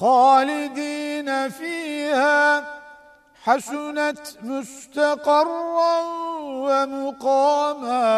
خالدين فيها حسنت مستقرا ومقاما.